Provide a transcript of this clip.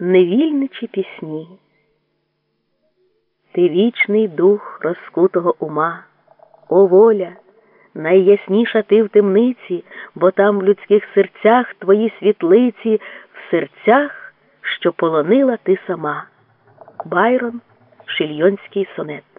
невільничі пісні. Ти вічний дух розкутого ума, о воля, найясніша ти в темниці, бо там в людських серцях твої світлиці, в серцях, що полонила ти сама. Байрон Шильйонський сонет